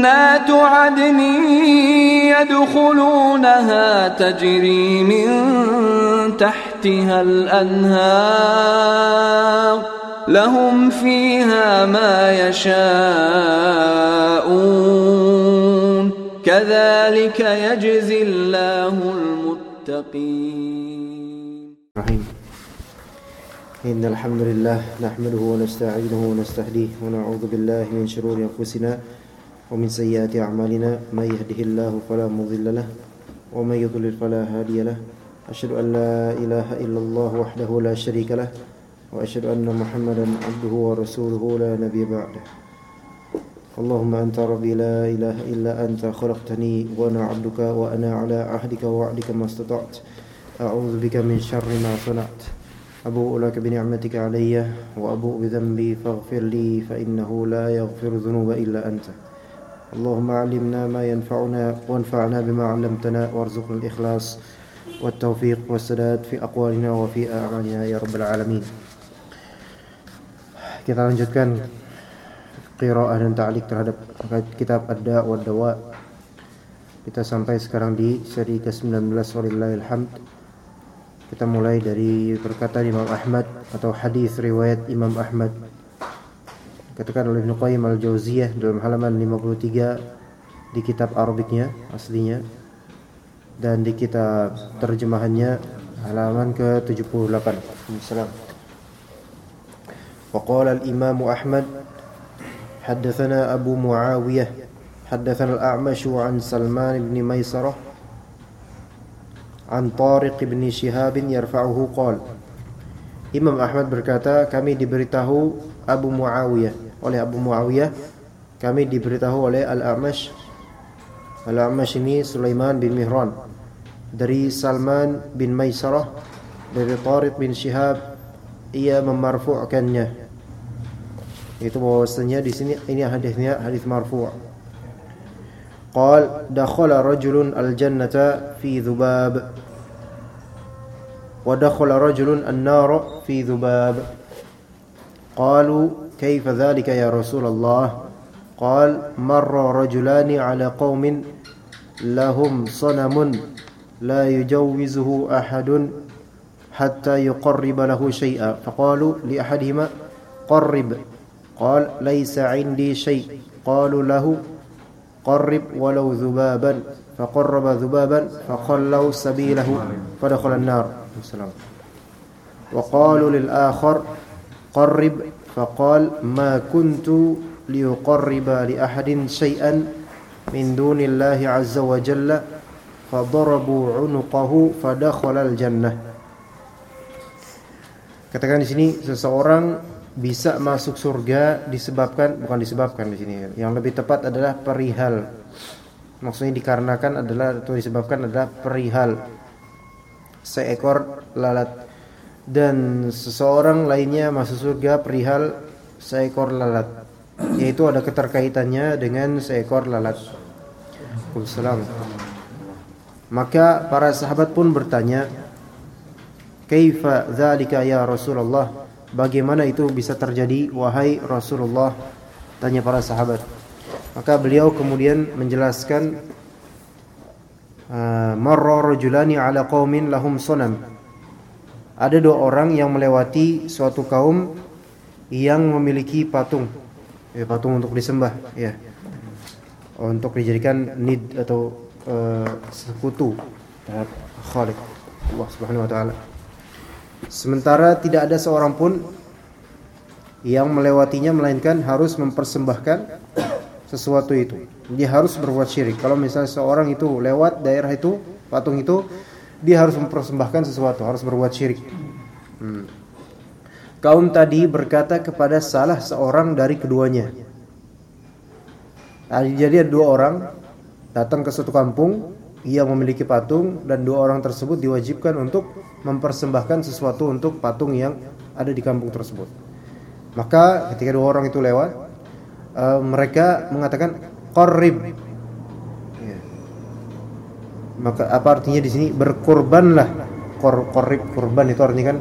جنات عدن يدخلونها تجري من تحتها الأنهار لهم فيها ما يشاءون كذلك يجزي الله المتقين. رحيم. إن الحمد لله نحمده ونستعينه ونستهديه ونعوذ بالله من شرور أنفسنا ومن سيئات أعمالنا من يهده الله فلا مضل له ومن يضلل فلا هادي له. أشهد أن لا إله إلا الله وحده لا شريك له وأشهد أن محمدا عبده ورسوله لا نبي بعده. اللهم أنت ربي لا إله إلا أنت خلقتني وأنا عبدك وأنا على عهدك ووعدك ما استطعت. أعوذ بك من شر ما صنعت. أبوء لك بنعمتك علي وأبوء بذنبي فاغفر لي فإنه لا يغفر الذنوب إلا أنت. اللهم علمنا ما ينفعنا وانفعنا بما علمتنا وارزقنا الإخلاص والتوفيق والسداد في أقوالنا وفي أعمالنا يا رب العالمين Kita lanjutkan qiraah dan ta'liq terhadap kitab Ad-Da' wa Dawa. Kita sampai sekarang di seri ke-19 walillahil hamd. Kita mulai dari perkataan Imam Ahmad atau hadis riwayat Imam Ahmad. Katakan oleh Ibnu Qayyim al-Jauziyah dalam halaman 53 di kitab Arabiknya aslinya dan di kitab terjemahannya halaman ke-78. Assalamualaikum. وقال الإمام أحمد حدثنا أبو معاوية حدثنا الأعمش عن سلمان بن ميسرة عن طارق بن شهاب يرفعه قال Imam Ahmad berkata kami diberitahu Abu Muawiyah oleh Abu Muawiyah kami diberitahu oleh Al-A'mash Al-A'mash ini Sulaiman bin Mihran dari Salman bin Maisarah dari Tariq bin Shihab ia memarfu'kannya itu bahwasanya di sini ini hadisnya hadis marfu' قال دخل رجل الجنة في ذباب ودخل رجل النار في ذباب قالوا كيف ذلك يا رسول الله؟ قال مر رجلان على قوم لهم صنم لا يجوزه أحد حتى يقرب له شيئا. فقالوا لأحدهما قرب. قال ليس عندي شيء. قالوا له قرب ولو ذبابا. فقرب ذبابا فخلوا سبيله فدخل النار. وقالوا للآخر قرب فقال ما كنت ليقرب لأحد شيئا من دون الله عز وجل فضربوا عنقه فدخل الجنة Katakan di sini seseorang bisa masuk surga disebabkan bukan disebabkan di sini. Yang lebih tepat adalah perihal. Maksudnya dikarenakan adalah atau disebabkan adalah perihal. Seekor lalat dan seseorang lainnya masuk surga perihal seekor lalat. Yaitu ada keterkaitannya dengan seekor lalat. Waalaikumsalam. Maka para sahabat pun bertanya, Kaifa dzalika ya Rasulullah? Bagaimana itu bisa terjadi wahai Rasulullah? Tanya para sahabat. Maka beliau kemudian menjelaskan marra rajulani ala qaumin lahum sanam. Ada dua orang yang melewati suatu kaum yang memiliki patung. Ya, patung untuk disembah, ya. Untuk dijadikan nid atau uh, sekutu terhadap Khalik Allah Subhanahu wa taala. Sementara tidak ada seorang pun yang melewatinya melainkan harus mempersembahkan sesuatu itu. Dia harus berbuat syirik. Kalau misalnya seorang itu lewat daerah itu, patung itu, dia harus mempersembahkan sesuatu, harus berbuat syirik. Hmm. Kaum tadi berkata kepada salah seorang dari keduanya. Jadi ada dua orang datang ke suatu kampung yang memiliki patung dan dua orang tersebut diwajibkan untuk mempersembahkan sesuatu untuk patung yang ada di kampung tersebut. Maka ketika dua orang itu lewat, uh, mereka mengatakan qarrib. Maka apa artinya di sini berkorbanlah. Kor qarrib kurban itu artinya kan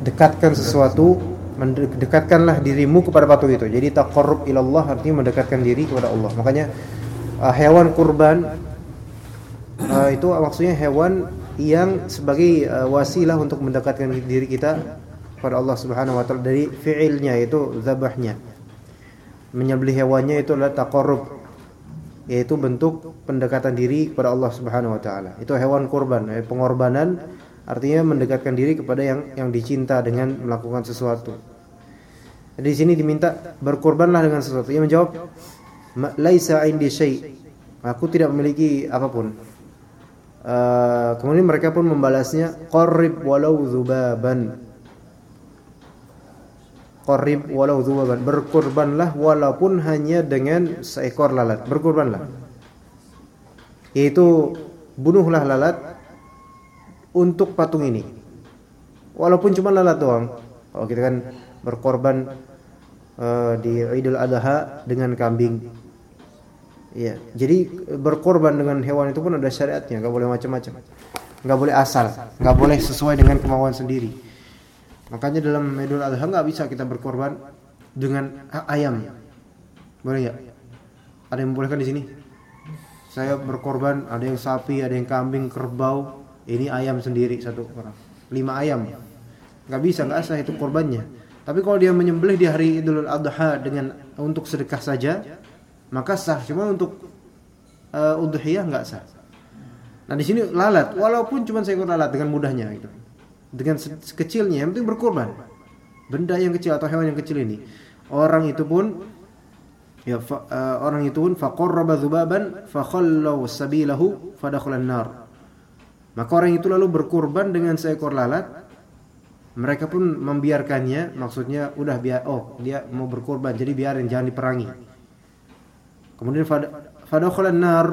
dekatkan sesuatu, mendekatkanlah dirimu kepada patung itu. Jadi taqarrub ilallah artinya mendekatkan diri kepada Allah. Makanya uh, hewan kurban uh, itu maksudnya hewan yang sebagai uh, wasilah untuk mendekatkan diri kita kepada Allah Subhanahu wa taala dari fi'ilnya itu zabahnya. Menyembelih hewannya itu adalah taqarrub yaitu bentuk pendekatan diri kepada Allah Subhanahu wa taala. Itu hewan kurban, eh, pengorbanan artinya mendekatkan diri kepada yang yang dicinta dengan melakukan sesuatu. Jadi di sini diminta berkorbanlah dengan sesuatu. Ia menjawab, "Laisa indi syai." Aku tidak memiliki apa pun. Uh, kemudian mereka pun membalasnya qarrib walau zubaban qarrib walau zubaban. Berkorbanlah walaupun hanya dengan seekor lalat. Berkorbanlah. Yaitu bunuhlah lalat untuk patung ini. Walaupun cuma lalat doang. Kalau kita kan berkorban uh, di Idul Adha dengan kambing. Iya. Jadi berkorban dengan hewan itu pun ada syariatnya, nggak boleh macam-macam. Nggak boleh asal, nggak boleh sesuai dengan kemauan sendiri. Makanya dalam Idul Adha nggak bisa kita berkorban dengan ayam. Boleh ya? Ada yang membolehkan di sini? Saya berkorban, ada yang sapi, ada yang kambing, kerbau. Ini ayam sendiri satu orang. Lima ayam. Nggak bisa, nggak asal itu korbannya. Tapi kalau dia menyembelih di hari Idul Adha dengan untuk sedekah saja, maka sah cuma untuk uh, udhiyah nggak sah nah di sini lalat walaupun cuma seekor lalat dengan mudahnya gitu dengan sekecilnya yang penting berkorban benda yang kecil atau hewan yang kecil ini orang itu pun ya fa, uh, orang itu pun faqarraba dzubaban fakhallu sabilahu fadakhalan nar maka orang itu lalu berkorban dengan seekor lalat mereka pun membiarkannya maksudnya udah biar oh dia mau berkorban jadi biarin jangan diperangi Kemudian fadakhalan nar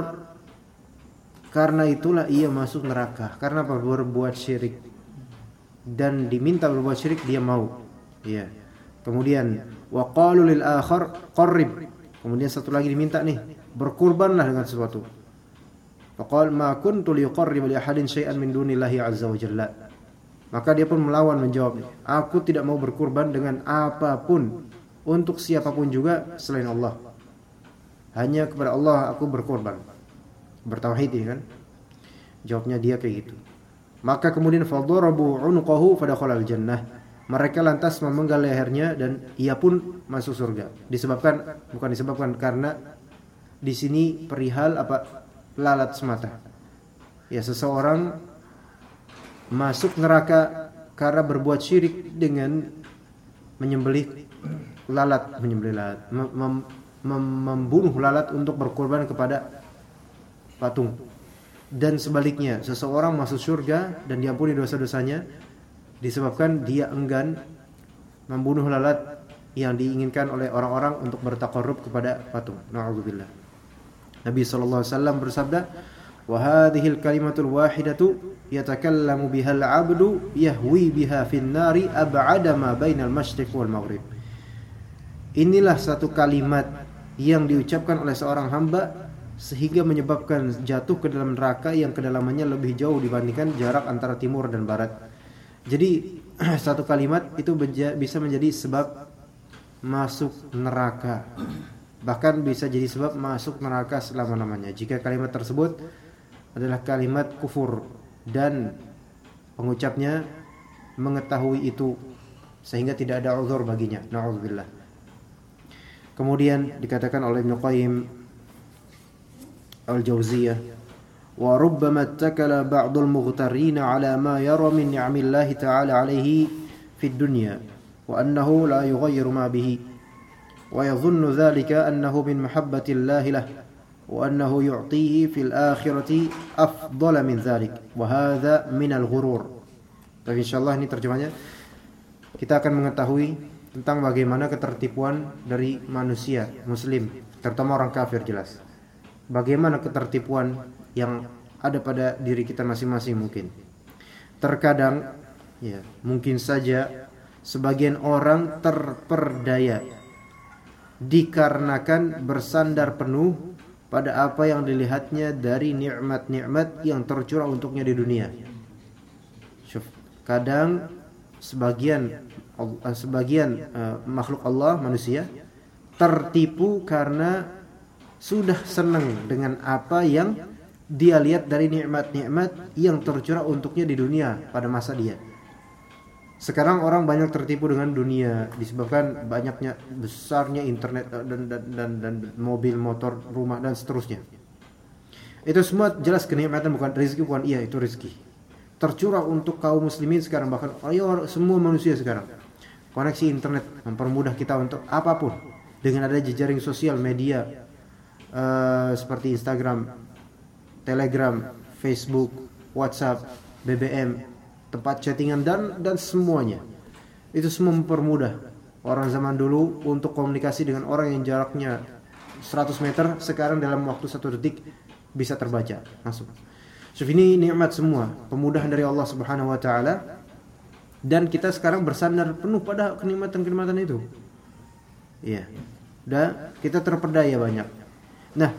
karena itulah ia masuk neraka. Karena? Berbuat syirik. Dan diminta berbuat syirik dia mau. Iya. Kemudian wa akhar qarrib. Kemudian satu lagi diminta nih, berkurbanlah dengan sesuatu. Faqal ma kuntu liqarrib li ahadin syai'an min dunillahi azza wa jalla. Maka dia pun melawan menjawab, aku tidak mau berkurban dengan apa pun untuk siapa pun juga selain Allah hanya kepada Allah aku berkorban bertauhid ya kan jawabnya dia kayak gitu maka kemudian fadarabu unqahu fadakhala jannah mereka lantas memenggal lehernya dan ia pun masuk surga. Disebabkan bukan disebabkan karena di sini perihal apa? Lalat semata. Ya seseorang masuk neraka karena berbuat syirik dengan menyembelih lalat menyembelih lalat mem membunuh lalat untuk berkorban kepada patung. Dan sebaliknya, seseorang masuk surga dan diampuni dosa-dosanya disebabkan dia enggan membunuh lalat yang diinginkan oleh orang-orang untuk bertakarrub kepada patung. Nauzubillah. Nabi sallallahu alaihi wasallam bersabda, "Wa hadhihi al-kalimatul wahidatu yatakallamu biha al-'abdu yahwi biha fin nari ab'ada ma bainal masyriq wal maghrib." Inilah satu kalimat yang diucapkan oleh seorang hamba sehingga menyebabkan jatuh ke dalam neraka yang kedalamannya lebih jauh dibandingkan jarak antara timur dan barat. Jadi satu kalimat itu bisa menjadi sebab masuk neraka. Bahkan bisa jadi sebab masuk neraka selama-lamanya jika kalimat tersebut adalah kalimat kufur dan pengucapnya mengetahui itu sehingga tidak ada uzur baginya. Nauzubillah. Kemudian dikatakan oleh Ibnu Qayyim Al-Jauziyah wa rubbama ittakala ba'dul mughtarin ala ma yara min ni'amillahi ta'ala alayhi fid dunya wa annahu la yughayyiru ma bihi wa yadhunnu dhalika annahu min mahabbati Allah lah wa annahu yu'tihi fil akhirati afdala min dhalik wa hadha min al-ghurur. Tapi insyaallah ini terjemahnya. Kita akan mengetahui tentang bagaimana ketertipuan dari manusia muslim terutama orang kafir jelas bagaimana ketertipuan yang ada pada diri kita masing-masing mungkin. Terkadang ya, mungkin saja sebagian orang terperdaya dikarenakan bersandar penuh pada apa yang dilihatnya dari nikmat-nikmat yang tercurah untuknya di dunia. Kadang sebagian sebagian uh, makhluk Allah manusia tertipu karena sudah senang dengan apa yang dia lihat dari nikmat-nikmat yang tercurah untuknya di dunia pada masa dia. Sekarang orang banyak tertipu dengan dunia disebabkan banyaknya besarnya internet dan dan dan, dan mobil, motor, rumah dan seterusnya. Itu semua jelas kenikmatan bukan rezeki bukan iya itu rezeki. Tercurah untuk kaum muslimin sekarang bahkan ayo semua manusia sekarang. Koneksi internet mempermudah kita untuk apa pun dengan ada jejaring sosial media uh, seperti Instagram, Telegram, Facebook, WhatsApp, BBM, tempat chattingan dan dan semuanya. Itu semua mempermudah orang zaman dulu untuk komunikasi dengan orang yang jaraknya 100 meter sekarang dalam waktu satu detik bisa terbaca langsung. So ini nikmat semua, pemudahan dari Allah Subhanahu wa taala dan kita sekarang bersandar penuh pada kenikmatan-kenikmatan itu. Iya. Dan kita terperdaya banyak. Nah,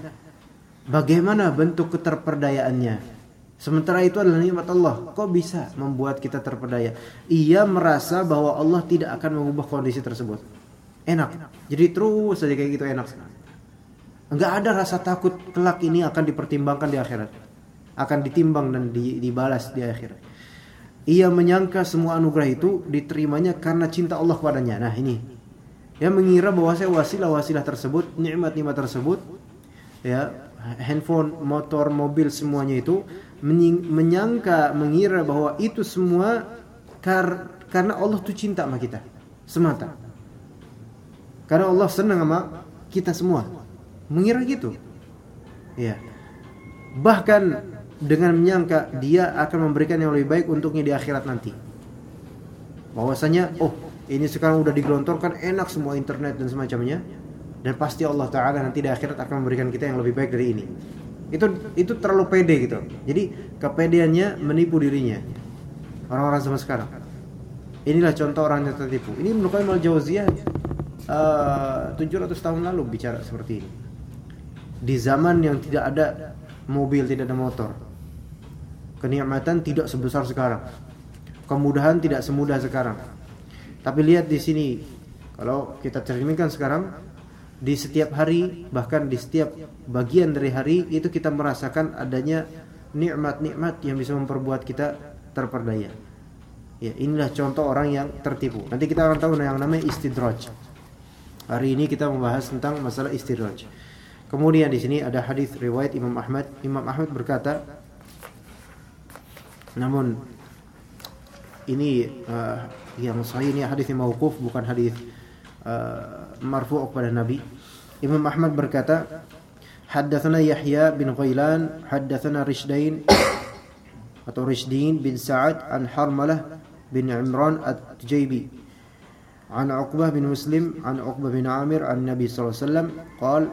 bagaimana bentuk keterperdayaannya? Sementara itu adalah nikmat Allah. Kok bisa membuat kita terpedaya? Ia merasa bahwa Allah tidak akan mengubah kondisi tersebut. Enak. Jadi terus saja kayak gitu enak Enggak ada rasa takut kelak ini akan dipertimbangkan di akhirat. Akan ditimbang dan dibalas di akhirat. Ia menyangka semua anugerah itu diterimanya karena cinta Allah kepadanya. Nah ini. Yang mengira bahwa wasilah-wasilah tersebut, nikmat-nikmat tersebut, ya handphone, motor, mobil semuanya itu menyangka mengira bahwa itu semua kar karena Allah tuh cinta sama kita semata. Karena Allah senang sama kita semua. Mengira gitu. Ya. Bahkan dengan menyangka dia akan memberikan yang lebih baik untuknya di akhirat nanti. Bahwasanya oh ini sekarang udah digelontorkan enak semua internet dan semacamnya dan pasti Allah taala nanti di akhirat akan memberikan kita yang lebih baik dari ini. Itu itu terlalu pede gitu. Jadi kepedeannya menipu dirinya. Orang-orang zaman sekarang. Inilah contoh orang yang tertipu. Ini menurut Qayyim al-Jauziyah uh, 700 tahun lalu bicara seperti ini. Di zaman yang tidak ada mobil tidak ada motor. Kenikmatan tidak sebesar sekarang. Kemudahan tidak semudah sekarang. Tapi lihat di sini. Kalau kita cerminkan sekarang di setiap hari bahkan di setiap bagian dari hari itu kita merasakan adanya nikmat-nikmat yang bisa memperbuat kita terperdaya. Ya, inilah contoh orang yang tertipu. Nanti kita akan tahu yang namanya istidraj. Hari ini kita membahas tentang masalah istidraj. Kemudian di sini ada hadis riwayat Imam Ahmad. Imam Ahmad berkata, namun ini uh, yang sahih ini hadis mauquf bukan hadis uh, marfu' kepada Nabi. Imam Ahmad berkata, Haddatsana Yahya bin Ghailan, haddatsana Rishdain atau Rishdin bin Sa'ad an Harmalah bin Imran at-Tujaybi. عن عقبة بن مسلم عن عقبة بن عامر عن النبي صلى الله عليه وسلم قال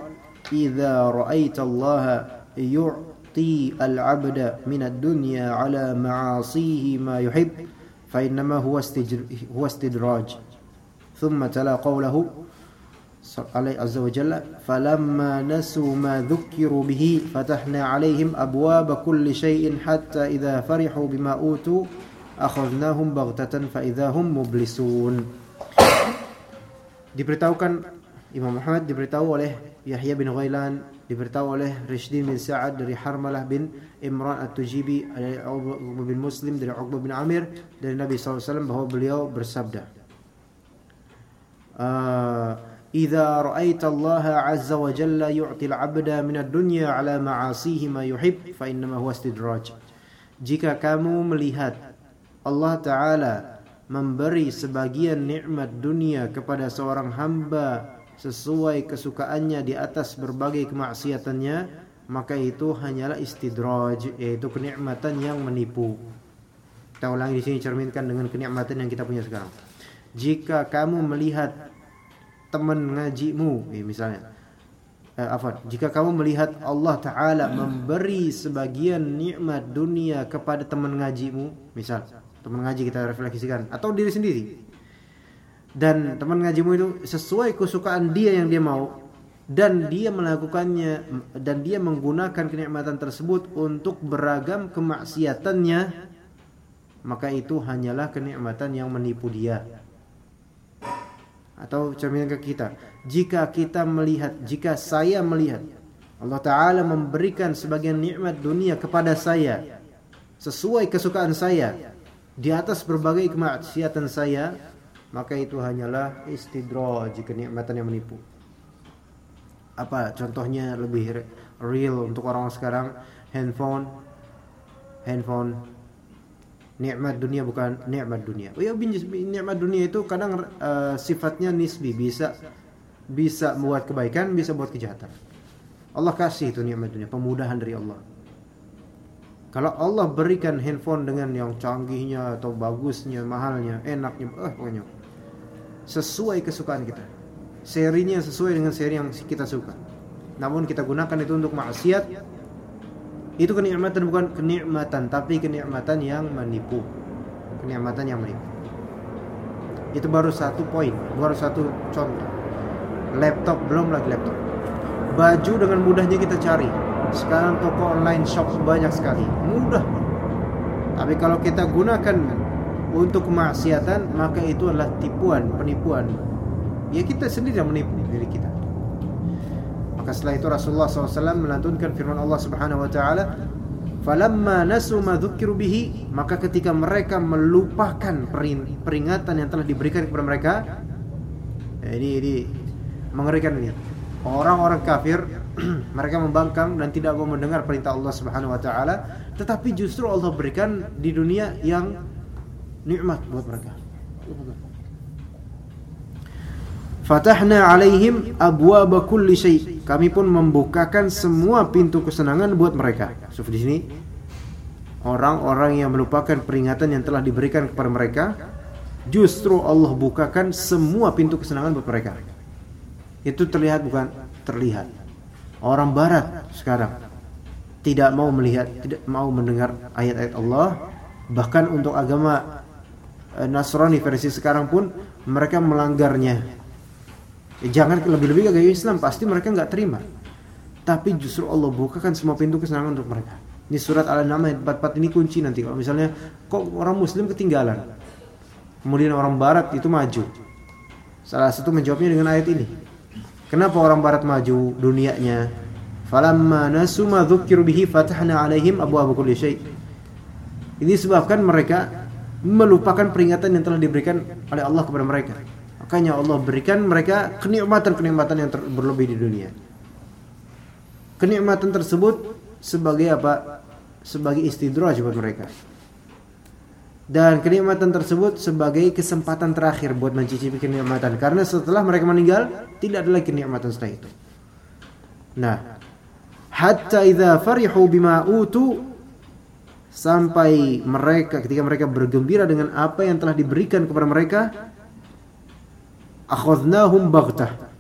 إذا رأيت الله يعطي العبد من الدنيا على معاصيه ما يحب فإنما هو استدراج ثم تلا قوله عليه عز وجل فلما نسوا ما ذكروا به فتحنا عليهم أبواب كل شيء حتى إذا فرحوا بما أوتوا أخذناهم بغتة فإذا هم مبلسون diberitahukan Imam Muhammad diberitahu oleh Yahya bin Ghailan diberitahu oleh Rishdin bin Sa'ad dari Harmalah bin Imran At-Tujibi dari Uqbah bin Muslim dari Uqbah bin Amir dari Nabi SAW bahwa beliau bersabda إذا رأيت الله عز وجل يعطي العبد من الدنيا على معاصيه ما يحب فإنما هو استدراج jika kamu melihat Allah Ta'ala memberi sebagian nikmat dunia kepada seorang hamba sesuai kesukaannya di atas berbagai kemaksiatannya maka itu hanyalah istidraj yaitu kenikmatan yang menipu kita ulangi di sini cerminkan dengan kenikmatan yang kita punya sekarang jika kamu melihat teman ngajimu ya misalnya eh, afwan, jika kamu melihat Allah taala memberi sebagian nikmat dunia kepada teman ngajimu, misal teman ngaji kita refleksikan atau diri sendiri. Dan teman ngajimu itu sesuai kesukaan dia yang dia mau dan dia melakukannya dan dia menggunakan kenikmatan tersebut untuk beragam kemaksiatannya maka itu hanyalah kenikmatan yang menipu dia atau cermin ke kita. Jika kita melihat jika saya melihat Allah taala memberikan sebagian nikmat dunia kepada saya sesuai kesukaan saya di atas berbagai kemaksiatan saya maka itu hanyalah istidraj kenikmatan yang menipu. Apa contohnya lebih real untuk orang sekarang? Handphone handphone nikmat dunia bukan nikmat dunia. Oh ya nikmat dunia itu kadang uh, sifatnya nisbi, bisa bisa buat kebaikan, bisa buat kejahatan. Allah kasih itu nikmat dunia, pemudahan dari Allah. Kalau Allah berikan handphone dengan yang canggihnya atau bagusnya, mahalnya, enaknya, eh pokoknya sesuai kesukaan kita. Serinya sesuai dengan seri yang kita suka. Namun kita gunakan itu untuk maksiat, itu kenikmatan bukan kenikmatan tapi kenikmatan yang menipu. Kenikmatan yang menipu. Itu baru satu poin, baru satu contoh. Laptop belum lagi laptop. Baju dengan mudahnya kita cari. Sekarang toko online shop banyak sekali. Mudah. Tapi kalau kita gunakan untuk kemaksiatan, maka itu adalah tipuan, penipuan. Ya kita sendiri yang menipu diri kita. Maka setelah itu Rasulullah SAW melantunkan firman Allah Subhanahu Wa Taala, "Falamma nasu bihi," maka ketika mereka melupakan peringatan yang telah diberikan kepada mereka, ya ini ini mengerikan ini. Orang-orang kafir mereka membangkang dan tidak mau mendengar perintah Allah Subhanahu wa taala, tetapi justru Allah berikan di dunia yang nikmat buat mereka. Fatahna alaihim abwaba kulli syai. Kami pun membukakan semua pintu kesenangan buat mereka. So di sini orang-orang yang melupakan peringatan yang telah diberikan kepada mereka, justru Allah bukakan semua pintu kesenangan buat mereka. Itu terlihat bukan terlihat. Orang barat sekarang tidak mau melihat, tidak mau mendengar ayat-ayat Allah, bahkan untuk agama eh, Nasrani versi sekarang pun mereka melanggarnya Ya, jangan lebih-lebih gaya Islam pasti mereka nggak terima. Tapi justru Allah bukakan semua pintu kesenangan untuk mereka. Ini surat Al-An'am ayat 44 ini kunci nanti kalau misalnya kok orang muslim ketinggalan. Kemudian orang barat itu maju. Salah satu menjawabnya dengan ayat ini. Kenapa orang barat maju dunianya? Falamma nasu ma bihi fatahna alaihim abwaaba kulli syai. Ini sebabkan mereka melupakan peringatan yang telah diberikan oleh Allah kepada mereka. Makanya Allah berikan mereka kenikmatan-kenikmatan yang berlebih di dunia. Kenikmatan tersebut sebagai apa? Sebagai istidraj buat mereka. Dan kenikmatan tersebut sebagai kesempatan terakhir buat mencicipi kenikmatan karena setelah mereka meninggal tidak ada lagi kenikmatan setelah itu. Nah, hatta idza farihu bima utu sampai mereka ketika mereka bergembira dengan apa yang telah diberikan kepada mereka akhadnahum baghtah.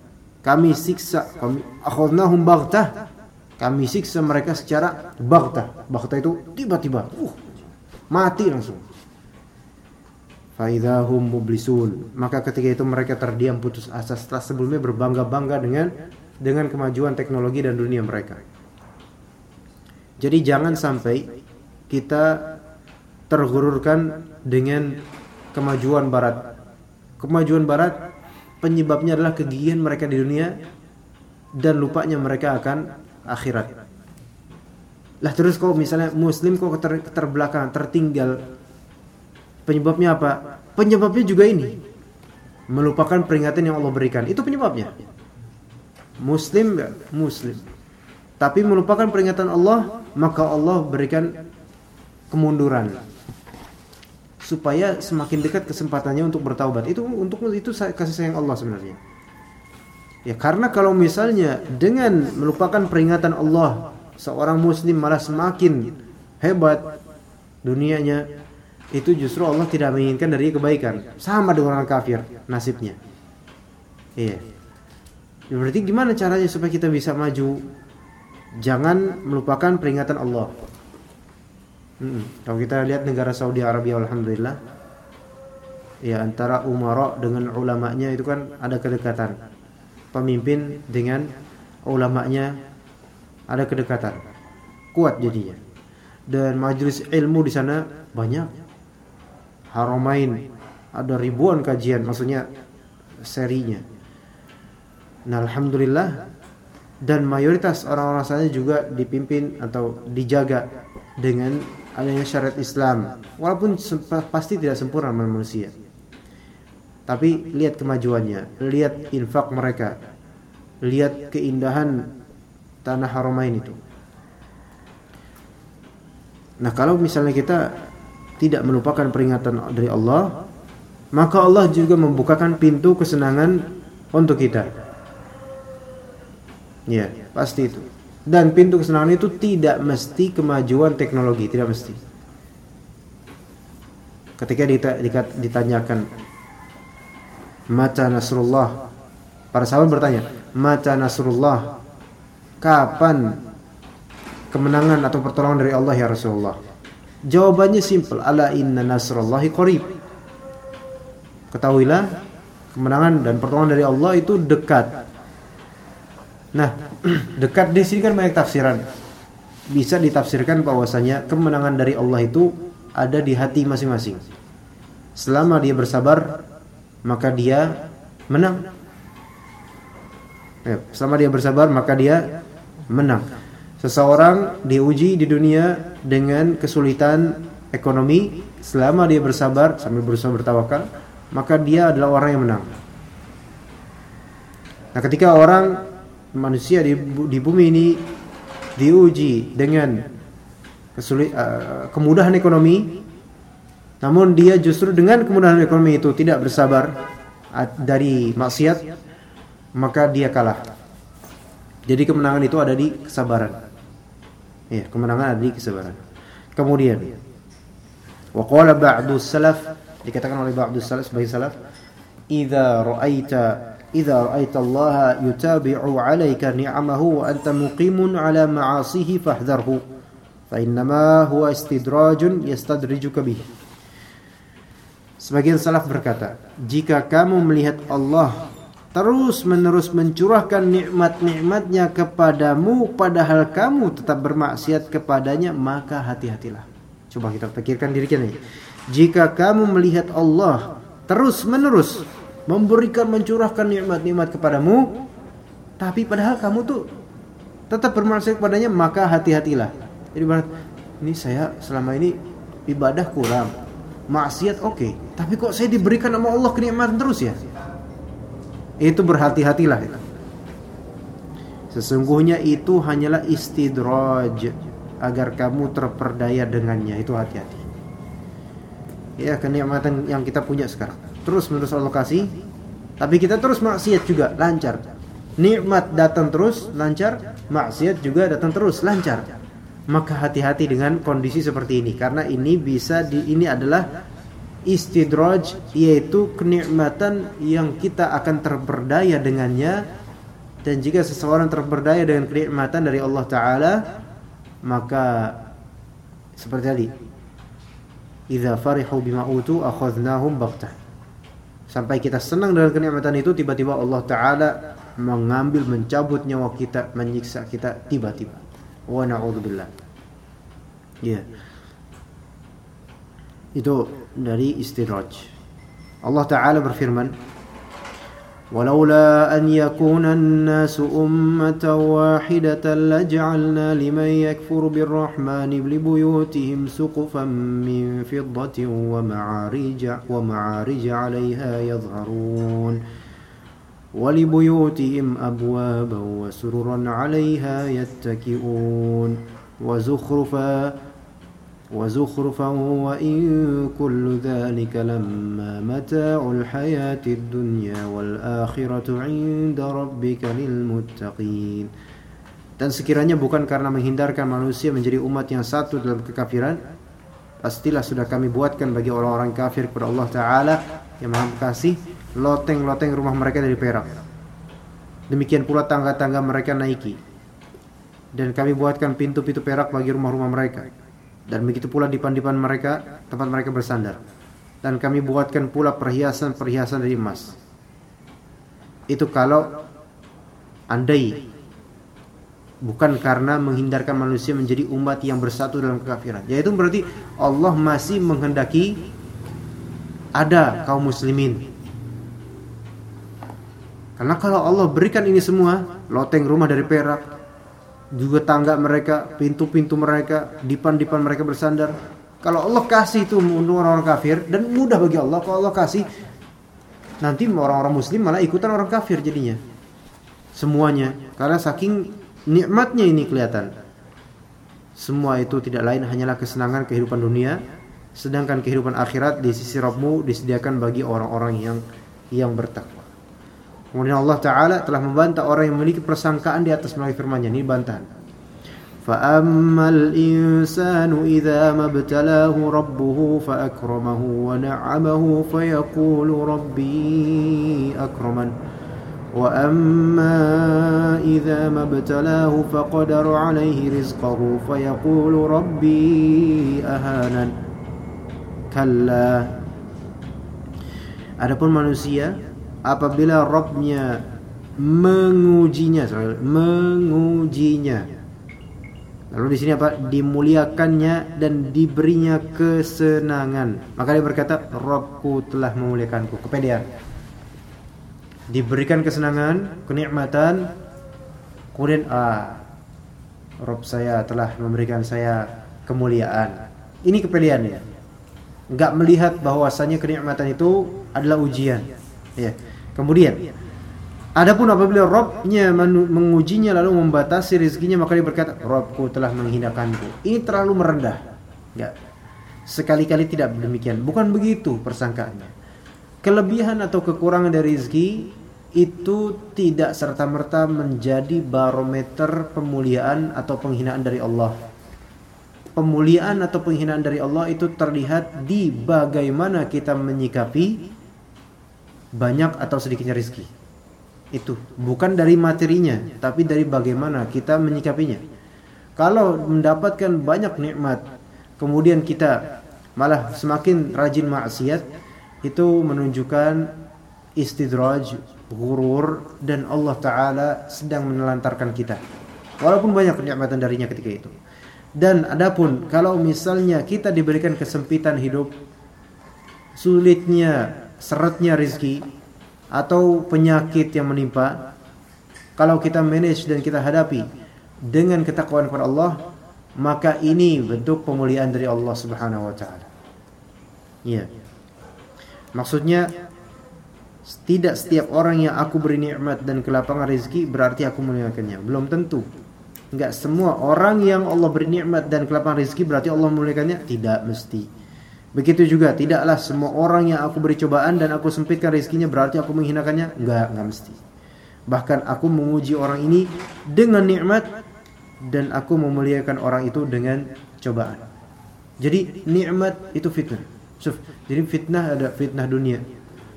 Kami siksa kami akhadnahum baghtah. Kami siksa mereka secara baghtah. Baghtah itu tiba-tiba uh, mati langsung. Faidahum mublisun. Maka ketika itu mereka terdiam putus asa setelah sebelumnya berbangga-bangga dengan dengan kemajuan teknologi dan dunia mereka. Jadi jangan sampai kita tergururkan dengan kemajuan barat. Kemajuan barat penyebabnya adalah kegigihan mereka di dunia dan lupanya mereka akan akhirat. Lah terus kok misalnya muslim kok ter, terbelakang, tertinggal. Penyebabnya apa? Penyebabnya juga ini. Melupakan peringatan yang Allah berikan. Itu penyebabnya. Muslim ya, muslim. Tapi melupakan peringatan Allah, maka Allah berikan kemunduran supaya semakin dekat kesempatannya untuk bertaubat. Itu untuk itu kasih sayang Allah sebenarnya. Ya karena kalau misalnya dengan melupakan peringatan Allah seorang muslim malah semakin hebat dunianya itu justru Allah tidak menginginkan dari kebaikan sama dengan orang kafir nasibnya iya Ya, berarti gimana caranya supaya kita bisa maju? Jangan melupakan peringatan Allah. Hmm. Kalau kita lihat negara Saudi Arabia, alhamdulillah, ya antara umara dengan ulamanya itu kan ada kedekatan. Pemimpin dengan ulamanya ada kedekatan. Kuat jadinya. Dan majelis ilmu di sana banyak. Haramain ada ribuan kajian, maksudnya serinya Nah, alhamdulillah dan mayoritas orang-orang sana juga dipimpin atau dijaga dengan adanya syariat Islam. Walaupun pasti tidak sempurna manusia. Tapi lihat kemajuannya, lihat infak mereka, lihat keindahan tanah haramain itu. Nah, kalau misalnya kita tidak melupakan peringatan dari Allah, maka Allah juga membukakan pintu kesenangan untuk kita. Ya, pasti itu. Dan pintu kesenangan itu tidak mesti kemajuan teknologi, tidak mesti. Ketika ditanyakan Mata Nasrullah? Para sahabat bertanya Mata Nasrullah Kapan kemenangan atau pertolongan dari Allah ya Rasulullah? Jawabannya simple Ala inna nasrullahi qarib. Ketahuilah Kemenangan dan pertolongan dari Allah itu dekat. Nah, dekat di sini kan banyak tafsiran. Bisa ditafsirkan bahwasanya kemenangan dari Allah itu ada di hati masing-masing. Selama dia bersabar, maka dia menang. Ya, selama dia bersabar, maka dia menang. Seseorang diuji di dunia dengan kesulitan ekonomi, selama dia bersabar sambil berusaha bertawakal, maka dia adalah orang yang menang. Nah, ketika orang manusia di, di bumi ini diuji dengan kesulit, uh, kemudahan ekonomi. Namun dia justru dengan kemudahan ekonomi itu tidak bersabar dari maksiat maka dia kalah. Jadi kemenangan itu ada di kesabaran. Ya kemenangan ada di kesabaran. Kemudian wa qala ba'du salaf dikatakan oleh ba'du salaf sebagai salaf idza ra'aita إذا رأيت الله يتابع عليك نعمه وأنت مقيم على معاصيه فاحذره فإنما هو استدراج يستدرجك به Sebagian salaf berkata, jika kamu melihat Allah terus menerus mencurahkan nikmat-nikmatnya kepadamu padahal kamu tetap bermaksiat kepadanya, maka hati-hatilah. Coba kita pikirkan diri kita. Jika kamu melihat Allah terus menerus memberikan mencurahkan nikmat-nikmat kepadamu. Tapi padahal kamu tuh tetap bermaksiat kepadanya maka hati-hatilah. Jadi berat ini saya selama ini ibadah kurang maksiat oke okay. tapi kok saya diberikan sama Allah kenikmatan terus ya? Itu berhati-hatilah. Sesungguhnya itu hanyalah istidraj agar kamu terperdaya dengannya. Itu hati-hati. Ya kenikmatan yang kita punya sekarang terus menerus Allah kasih tapi kita terus maksiat juga lancar. Nikmat datang terus lancar maksiat juga datang terus lancar. Maka hati-hati dengan kondisi seperti ini karena ini bisa di ini adalah istidraj yaitu kenikmatan yang kita akan terperdaya dengannya. Dan jika seseorang terperdaya dengan kenikmatan dari Allah taala maka seperti tadi idza farihu bima utu akhadnahum baghtah sampai kita senang dengan kenikmatan itu tiba-tiba Allah taala mengambil mencabut nyawa kita menyiksa kita tiba-tiba. Wa na'udzubillah ya. Itu dari istidraj Allah taala berfirman ولولا أن يكون الناس أمة واحدة لجعلنا لمن يكفر بالرحمن لبيوتهم سقفا من فضة ومعارج, ومعارج عليها يظهرون. ولبيوتهم أبوابا وسررا عليها يتكئون. وزخرفا وزخرفا وإن كل ذلك لما متاع الحياة الدنيا والآخرة عند ربك للمتقين Dan sekiranya bukan karena menghindarkan manusia menjadi umat yang satu dalam kekafiran Pastilah sudah kami buatkan bagi orang-orang kafir kepada Allah Ta'ala Yang maha kasih Loteng-loteng rumah mereka dari perak Demikian pula tangga-tangga mereka naiki. Dan kami buatkan pintu-pintu perak bagi rumah-rumah mereka. dan begitu pula dipan-dipan mereka, tempat mereka bersandar. Dan kami buatkan pula perhiasan-perhiasan dari emas. Itu kalau andai bukan karena menghindarkan manusia menjadi umat yang bersatu dalam kekafiran. Yaitu berarti Allah masih menghendaki ada kaum muslimin. Karena kalau Allah berikan ini semua, loteng rumah dari perak, juga tangga mereka, pintu-pintu mereka, dipan-dipan mereka bersandar. Kalau Allah kasih itu untuk orang-orang kafir dan mudah bagi Allah kalau Allah kasih nanti orang-orang muslim malah ikutan orang kafir jadinya. Semuanya karena saking nikmatnya ini kelihatan. Semua itu tidak lain hanyalah kesenangan kehidupan dunia, sedangkan kehidupan akhirat di sisi Rabbmu disediakan bagi orang-orang yang yang bertakwa. Kemudian Allah Ta'ala telah membantah orang yang memiliki persangkaan di atas melalui firman-Nya. Ini bantahan. فَأَمَّا الْإِنسَانُ إِذَا مَا ابْتَلَاهُ رَبُّهُ فَأَكْرَمَهُ وَنَعَّمَهُ فَيَقُولُ رَبِّي أَكْرَمَنِ وأما إذا ما ابتلاه فقدر عليه رزقه فيقول ربي أهانا كلا Adapun manusia apabila Robnya mengujinya, mengujinya. Lalu di sini apa? Dimuliakannya dan diberinya kesenangan. Maka dia berkata, Robku telah memuliakanku. Kepedean diberikan kesenangan, kenikmatan, kemudian ah, Rob saya telah memberikan saya kemuliaan. Ini kepedeannya. Enggak melihat bahwasanya kenikmatan itu adalah ujian. Ya. Kemudian Adapun apabila Robnya mengujinya lalu membatasi rezekinya maka dia berkata Robku telah menghinakanku. Ini terlalu merendah. Enggak. Sekali-kali tidak demikian. Bukan begitu persangkaannya. Kelebihan atau kekurangan dari rezeki itu tidak serta-merta menjadi barometer pemuliaan atau penghinaan dari Allah. Pemuliaan atau penghinaan dari Allah itu terlihat di bagaimana kita menyikapi banyak atau sedikitnya rizki. Itu bukan dari materinya, tapi dari bagaimana kita menyikapinya. Kalau mendapatkan banyak nikmat, kemudian kita malah semakin rajin maksiat, itu menunjukkan istidraj gurur dan Allah Ta'ala sedang menelantarkan kita walaupun banyak kenikmatan darinya ketika itu dan adapun kalau misalnya kita diberikan kesempitan hidup sulitnya seretnya rizki atau penyakit yang menimpa kalau kita manage dan kita hadapi dengan ketakwaan kepada Allah maka ini bentuk pemuliaan dari Allah Subhanahu wa taala. Ya. Maksudnya tidak setiap orang yang aku beri nikmat dan kelapangan rezeki berarti aku memuliakannya. Belum tentu. Enggak semua orang yang Allah beri nikmat dan kelapangan rezeki berarti Allah memuliakannya. Tidak mesti. Begitu juga tidaklah semua orang yang aku beri cobaan dan aku sempitkan rezekinya berarti aku menghinakannya. Enggak, enggak mesti. Bahkan aku menguji orang ini dengan nikmat dan aku memuliakan orang itu dengan cobaan. Jadi nikmat itu fitnah. Jadi fitnah ada fitnah dunia,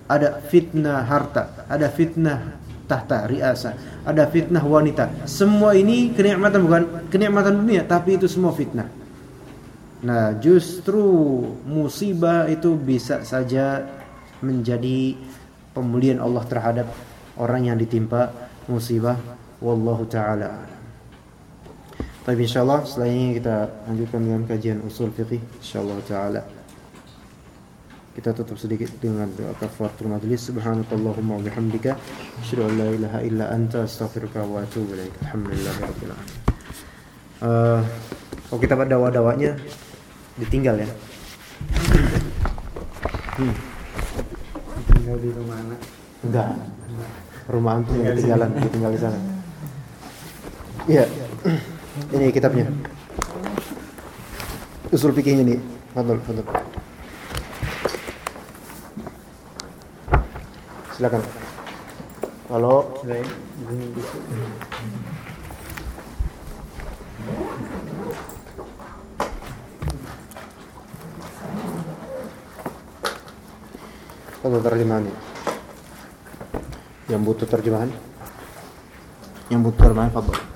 ada fitnah harta, ada fitnah tahta riasa, ada fitnah wanita. Semua ini kenikmatan bukan kenikmatan dunia, tapi itu semua fitnah. Nah, justru musibah itu bisa saja menjadi pemulihan Allah terhadap orang yang ditimpa musibah. Wallahu taala Tapi insyaallah setelah ini kita lanjutkan dengan kajian usul fikih insyaallah taala. Kita tutup sedikit dengan doa kafaratul majlis. Subhanakallahumma wa bihamdika asyhadu an la ilaha illa anta astaghfiruka wa atubu ilaik. Alhamdulillahirabbil alamin. Uh, kalau kita ditinggal ya. Hmm. Tinggal di rumah anak. Enggak. Rumah antum yang ketinggalan, ditinggal di sana. Iya. Ini kitabnya. Usul fikihnya nih. Fadl, fadl. silakan kalau Tolong terjemahannya. Yang butuh terjemahan? Yang butuh terjemahan, Fadol.